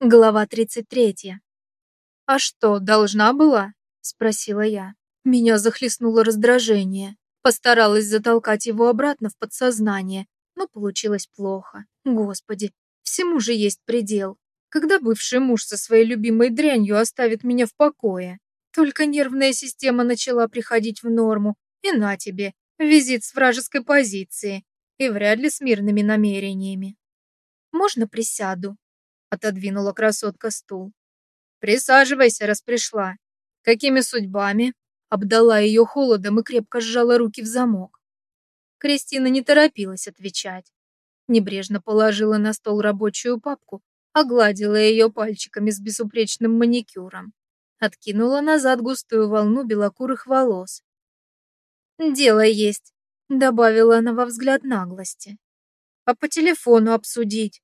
Глава 33. «А что, должна была?» – спросила я. Меня захлестнуло раздражение. Постаралась затолкать его обратно в подсознание, но получилось плохо. Господи, всему же есть предел. Когда бывший муж со своей любимой дрянью оставит меня в покое? Только нервная система начала приходить в норму. И на тебе, визит с вражеской позиции. И вряд ли с мирными намерениями. «Можно присяду?» Отодвинула красотка стул. «Присаживайся, раз пришла. Какими судьбами?» Обдала ее холодом и крепко сжала руки в замок. Кристина не торопилась отвечать. Небрежно положила на стол рабочую папку, огладила ее пальчиками с безупречным маникюром. Откинула назад густую волну белокурых волос. «Дело есть», — добавила она во взгляд наглости. «А по телефону обсудить?»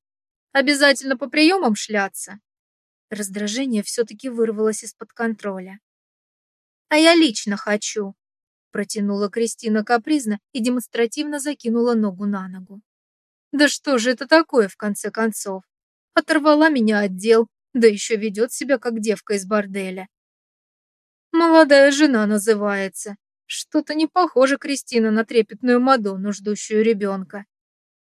Обязательно по приемам шляться?» Раздражение все-таки вырвалось из-под контроля. «А я лично хочу», протянула Кристина капризно и демонстративно закинула ногу на ногу. «Да что же это такое, в конце концов? Оторвала меня от дел, да еще ведет себя, как девка из борделя. Молодая жена называется. Что-то не похоже Кристина на трепетную Мадонну, ждущую ребенка.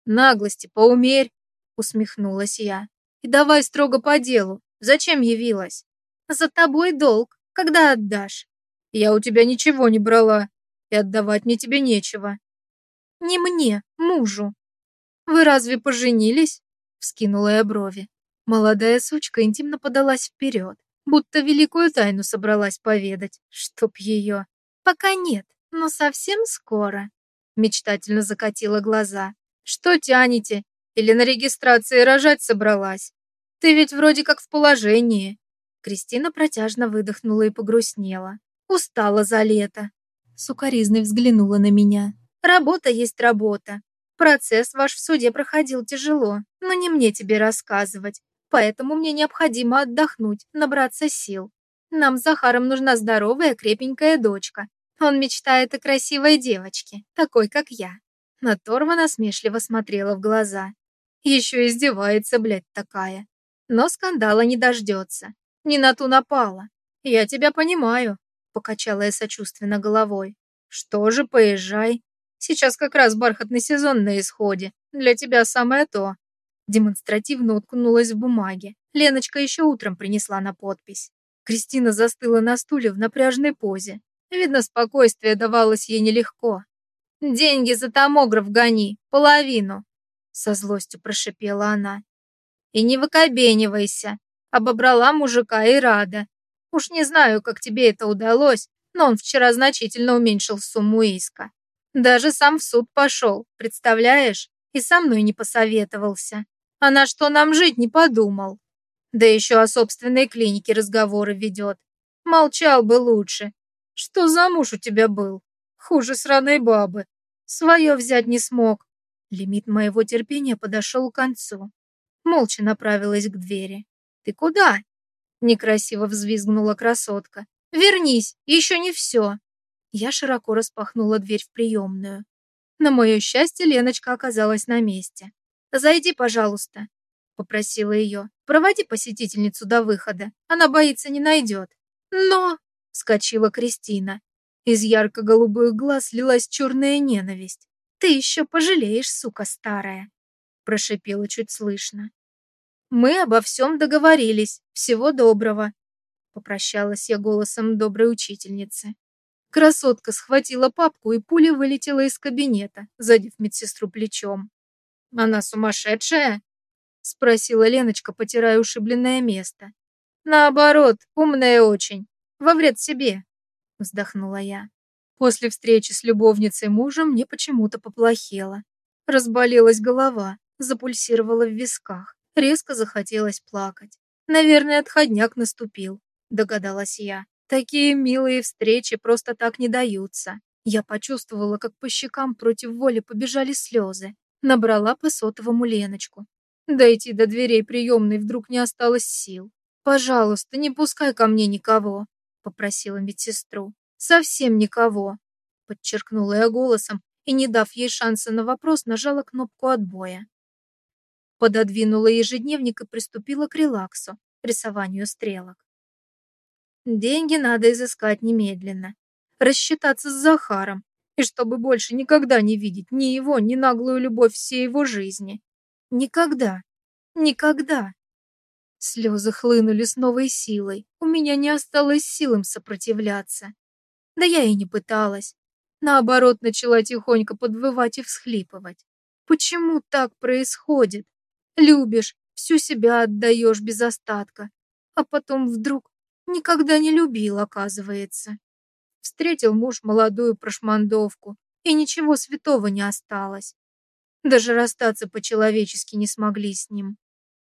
Наглости поумерь, усмехнулась я. И давай строго по делу. Зачем явилась? За тобой долг. Когда отдашь? Я у тебя ничего не брала, и отдавать мне тебе нечего. Не мне, мужу. Вы разве поженились? Вскинула я брови. Молодая сучка интимно подалась вперед, будто великую тайну собралась поведать, чтоб ее. Пока нет, но совсем скоро. Мечтательно закатила глаза. Что тянете? Или на регистрации рожать собралась? Ты ведь вроде как в положении. Кристина протяжно выдохнула и погрустнела. Устала за лето. Сукаризной взглянула на меня. Работа есть работа. Процесс ваш в суде проходил тяжело, но не мне тебе рассказывать. Поэтому мне необходимо отдохнуть, набраться сил. Нам с Захаром нужна здоровая, крепенькая дочка. Он мечтает о красивой девочке, такой, как я. Наторва насмешливо смотрела в глаза. Еще издевается, блядь, такая. Но скандала не дождется. Не на ту напала. Я тебя понимаю, покачала я сочувственно головой. Что же, поезжай. Сейчас как раз бархатный сезон на исходе. Для тебя самое то. Демонстративно уткнулась в бумаге. Леночка еще утром принесла на подпись. Кристина застыла на стуле в напряжной позе. Видно, спокойствие давалось ей нелегко. «Деньги за томограф гони, половину со злостью прошипела она. И не выкобенивайся. Обобрала мужика и рада. Уж не знаю, как тебе это удалось, но он вчера значительно уменьшил сумму иска. Даже сам в суд пошел, представляешь? И со мной не посоветовался. А на что нам жить не подумал. Да еще о собственной клинике разговоры ведет. Молчал бы лучше. Что за муж у тебя был? Хуже сраной бабы. Свое взять не смог. Лимит моего терпения подошел к концу. Молча направилась к двери. «Ты куда?» Некрасиво взвизгнула красотка. «Вернись, еще не все!» Я широко распахнула дверь в приемную. На мое счастье, Леночка оказалась на месте. «Зайди, пожалуйста», — попросила ее. «Проводи посетительницу до выхода. Она боится, не найдет». «Но...» — вскочила Кристина. Из ярко-голубых глаз лилась черная ненависть. «Ты еще пожалеешь, сука старая!» Прошипела чуть слышно. «Мы обо всем договорились. Всего доброго!» Попрощалась я голосом доброй учительницы. Красотка схватила папку и пуля вылетела из кабинета, задев медсестру плечом. «Она сумасшедшая?» Спросила Леночка, потирая ушибленное место. «Наоборот, умная очень. Во вред себе», вздохнула я. После встречи с любовницей мужа мне почему-то поплохело. Разболелась голова, запульсировала в висках. Резко захотелось плакать. Наверное, отходняк наступил, догадалась я. Такие милые встречи просто так не даются. Я почувствовала, как по щекам против воли побежали слезы. Набрала по сотовому Леночку. Дойти до дверей приемной вдруг не осталось сил. «Пожалуйста, не пускай ко мне никого», — попросила медсестру. Совсем никого, подчеркнула я голосом и, не дав ей шанса на вопрос, нажала кнопку отбоя. Пододвинула ежедневник и приступила к релаксу, рисованию стрелок. Деньги надо изыскать немедленно. Рассчитаться с Захаром, и чтобы больше никогда не видеть ни его, ни наглую любовь всей его жизни. Никогда. Никогда. Слезы хлынули с новой силой. У меня не осталось сил им сопротивляться. Да я и не пыталась. Наоборот, начала тихонько подвывать и всхлипывать. Почему так происходит? Любишь, всю себя отдаешь без остатка, а потом вдруг никогда не любил, оказывается. Встретил муж молодую прошмандовку, и ничего святого не осталось. Даже расстаться по-человечески не смогли с ним.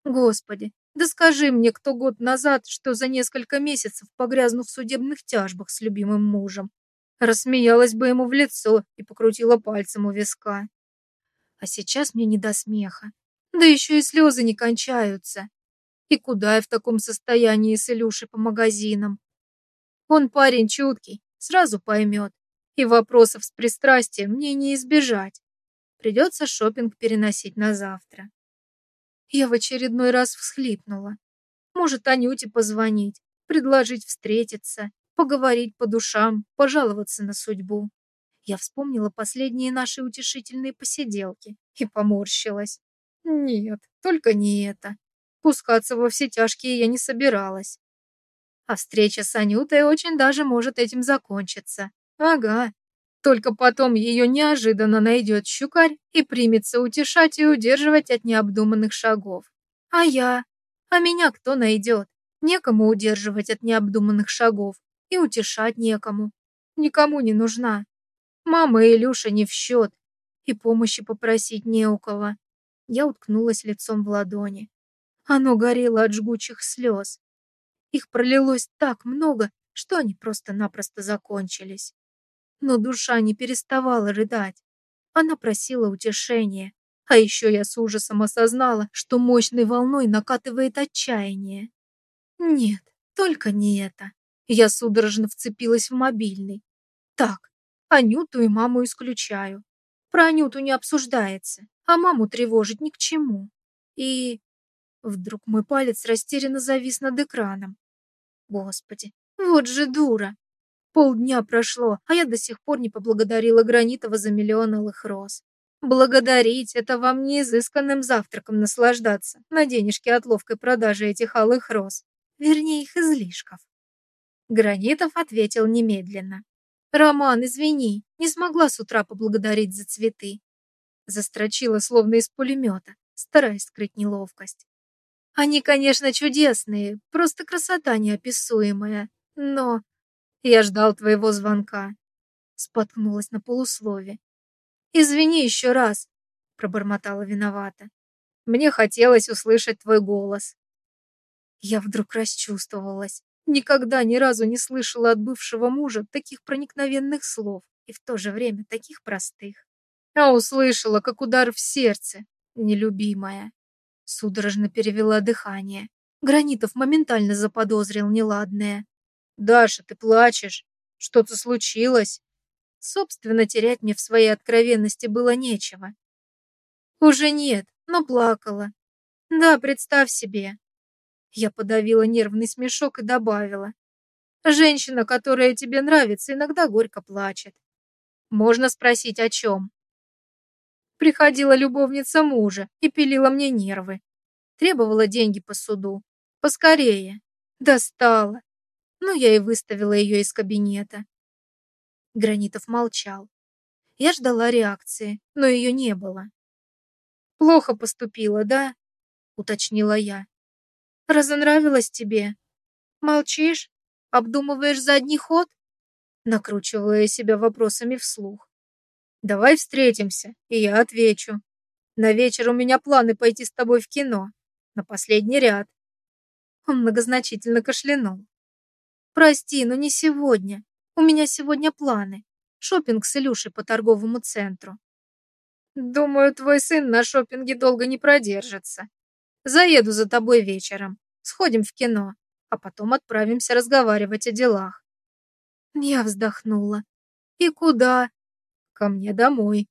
Господи, да скажи мне кто год назад, что за несколько месяцев погрязну в судебных тяжбах с любимым мужем. Рассмеялась бы ему в лицо и покрутила пальцем у виска. А сейчас мне не до смеха. Да еще и слезы не кончаются. И куда я в таком состоянии с Илюшей по магазинам? Он парень чуткий, сразу поймет. И вопросов с пристрастием мне не избежать. Придется шопинг переносить на завтра. Я в очередной раз всхлипнула. Может, Анюте позвонить, предложить встретиться, поговорить по душам, пожаловаться на судьбу. Я вспомнила последние наши утешительные посиделки и поморщилась. Нет, только не это. Пускаться во все тяжкие я не собиралась. А встреча с Анютой очень даже может этим закончиться. Ага. Только потом ее неожиданно найдет щукарь и примется утешать и удерживать от необдуманных шагов. А я? А меня кто найдет? Некому удерживать от необдуманных шагов и утешать некому. Никому не нужна. Мама и Илюша не в счет, и помощи попросить не у кого. Я уткнулась лицом в ладони. Оно горело от жгучих слез. Их пролилось так много, что они просто-напросто закончились. Но душа не переставала рыдать. Она просила утешения. А еще я с ужасом осознала, что мощной волной накатывает отчаяние. Нет, только не это. Я судорожно вцепилась в мобильный. Так, Анюту и маму исключаю. Про Анюту не обсуждается, а маму тревожить ни к чему. И... Вдруг мой палец растерянно завис над экраном. Господи, вот же дура! Полдня прошло, а я до сих пор не поблагодарила Гранитова за миллион алых роз. Благодарить — это вам не изысканным завтраком наслаждаться на денежки от ловкой продажи этих алых роз. Вернее, их излишков. Гранитов ответил немедленно. «Роман, извини, не смогла с утра поблагодарить за цветы». Застрочила, словно из пулемета, стараясь скрыть неловкость. «Они, конечно, чудесные, просто красота неописуемая, но...» «Я ждал твоего звонка», — споткнулась на полуслове. «Извини еще раз», — пробормотала виновата. «Мне хотелось услышать твой голос». Я вдруг расчувствовалась. Никогда ни разу не слышала от бывшего мужа таких проникновенных слов и в то же время таких простых. А услышала, как удар в сердце, нелюбимая. Судорожно перевела дыхание. Гранитов моментально заподозрил неладное. «Даша, ты плачешь? Что-то случилось?» Собственно, терять мне в своей откровенности было нечего. Уже нет, но плакала. Да, представь себе, я подавила нервный смешок и добавила. Женщина, которая тебе нравится, иногда горько плачет. Можно спросить, о чем? Приходила любовница мужа и пилила мне нервы. Требовала деньги по суду. Поскорее. Достала. Ну, я и выставила ее из кабинета. Гранитов молчал. Я ждала реакции, но ее не было. «Плохо поступила, да?» — уточнила я. Разонравилось тебе? Молчишь? Обдумываешь задний ход? Накручивая себя вопросами вслух. Давай встретимся, и я отвечу. На вечер у меня планы пойти с тобой в кино. На последний ряд. Он многозначительно кашлянул. Прости, но не сегодня. У меня сегодня планы. Шопинг с Илюшей по торговому центру. Думаю, твой сын на шопинге долго не продержится. Заеду за тобой вечером. Сходим в кино, а потом отправимся разговаривать о делах. Я вздохнула. И куда? Ко мне домой.